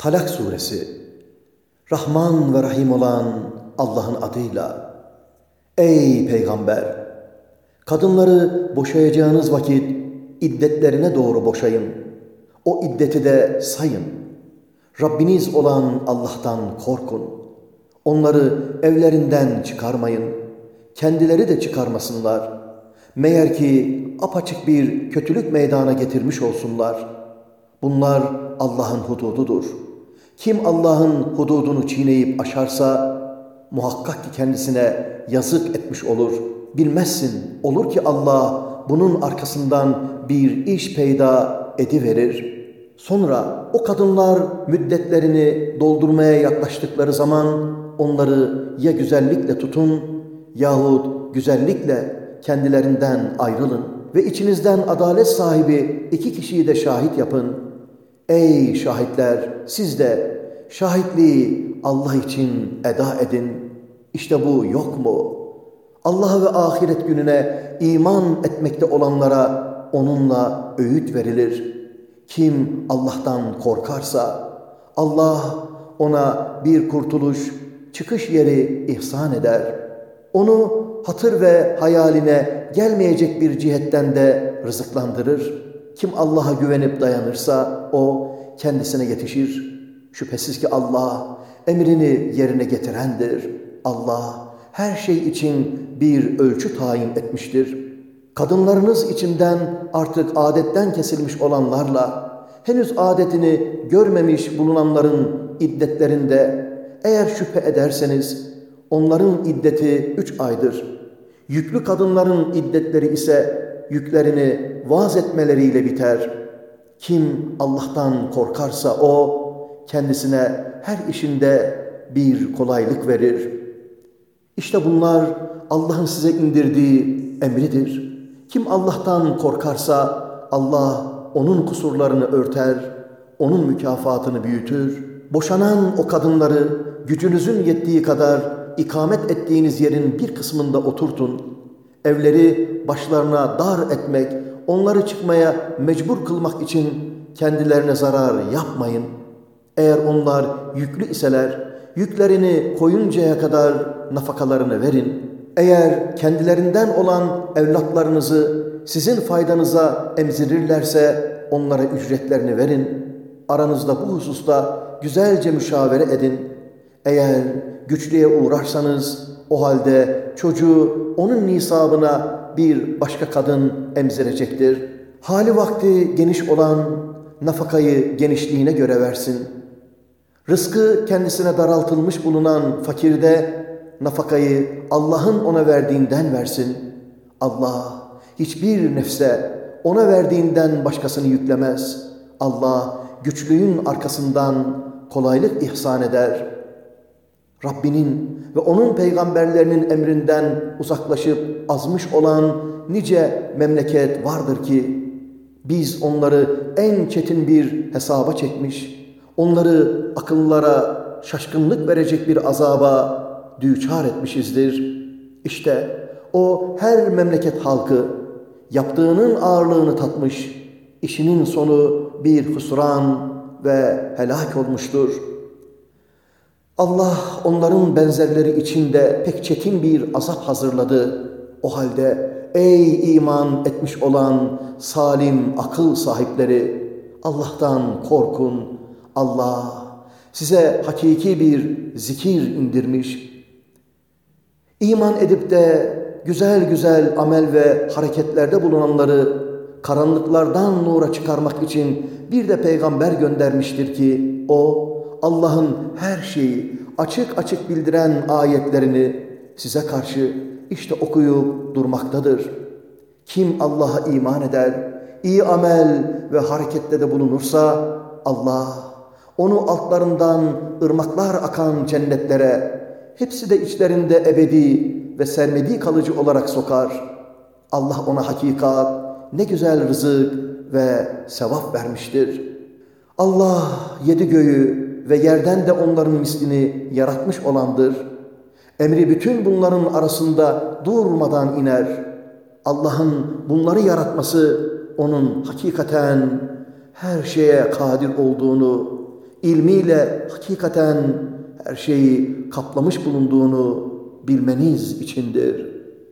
Talak suresi Rahman ve Rahim olan Allah'ın adıyla Ey peygamber! Kadınları boşayacağınız vakit iddetlerine doğru boşayın. O iddeti de sayın. Rabbiniz olan Allah'tan korkun. Onları evlerinden çıkarmayın. Kendileri de çıkarmasınlar. Meğer ki apaçık bir kötülük meydana getirmiş olsunlar. Bunlar Allah'ın hudududur.'' Kim Allah'ın hududunu çiğneyip aşarsa muhakkak ki kendisine yazık etmiş olur. Bilmezsin olur ki Allah bunun arkasından bir iş peyda ediverir. Sonra o kadınlar müddetlerini doldurmaya yaklaştıkları zaman onları ya güzellikle tutun yahut güzellikle kendilerinden ayrılın ve içinizden adalet sahibi iki kişiyi de şahit yapın.'' Ey şahitler siz de şahitliği Allah için eda edin. İşte bu yok mu? Allah ve ahiret gününe iman etmekte olanlara onunla öğüt verilir. Kim Allah'tan korkarsa Allah ona bir kurtuluş, çıkış yeri ihsan eder. Onu hatır ve hayaline gelmeyecek bir cihetten de rızıklandırır. Kim Allah'a güvenip dayanırsa o kendisine yetişir. Şüphesiz ki Allah emrini yerine getirendir. Allah her şey için bir ölçü tayin etmiştir. Kadınlarınız içinden artık adetten kesilmiş olanlarla henüz adetini görmemiş bulunanların iddetlerinde eğer şüphe ederseniz onların iddeti üç aydır. Yüklü kadınların iddetleri ise yüklerini vaaz etmeleriyle biter. Kim Allah'tan korkarsa o kendisine her işinde bir kolaylık verir. İşte bunlar Allah'ın size indirdiği emridir. Kim Allah'tan korkarsa Allah onun kusurlarını örter, onun mükafatını büyütür. Boşanan o kadınları gücünüzün yettiği kadar ikamet ettiğiniz yerin bir kısmında oturtun. Evleri başlarına dar etmek, onları çıkmaya mecbur kılmak için kendilerine zarar yapmayın. Eğer onlar yüklü iseler, yüklerini koyuncaya kadar nafakalarını verin. Eğer kendilerinden olan evlatlarınızı sizin faydanıza emzirirlerse onlara ücretlerini verin. Aranızda bu hususta güzelce müşavere edin. Eğer güçlüğe uğrarsanız o halde çocuğu onun nisabına bir başka kadın emzirecektir. Hali vakti geniş olan nafakayı genişliğine göre versin. Rızkı kendisine daraltılmış bulunan fakirde nafakayı Allah'ın ona verdiğinden versin. Allah hiçbir nefse ona verdiğinden başkasını yüklemez. Allah güçlüğün arkasından kolaylık ihsan eder. Rabbinin ve onun peygamberlerinin emrinden uzaklaşıp azmış olan nice memleket vardır ki biz onları en çetin bir hesaba çekmiş, onları akıllara şaşkınlık verecek bir azaba düçar etmişizdir. İşte o her memleket halkı yaptığının ağırlığını tatmış, işinin sonu bir husran ve helak olmuştur. Allah onların benzerleri içinde pek çetin bir azap hazırladı. O halde ey iman etmiş olan salim akıl sahipleri Allah'tan korkun. Allah size hakiki bir zikir indirmiş. İman edip de güzel güzel amel ve hareketlerde bulunanları karanlıklardan nura çıkarmak için bir de peygamber göndermiştir ki o Allah'ın her şeyi açık açık bildiren ayetlerini size karşı işte okuyup durmaktadır. Kim Allah'a iman eder, iyi amel ve harekette de bulunursa Allah onu altlarından ırmaklar akan cennetlere, hepsi de içlerinde ebedi ve sermedi kalıcı olarak sokar. Allah ona hakikat, ne güzel rızık ve sevap vermiştir. Allah yedi göğü ve yerden de onların mislini yaratmış olandır. Emri bütün bunların arasında durmadan iner. Allah'ın bunları yaratması onun hakikaten her şeye kadir olduğunu, ilmiyle hakikaten her şeyi kaplamış bulunduğunu bilmeniz içindir.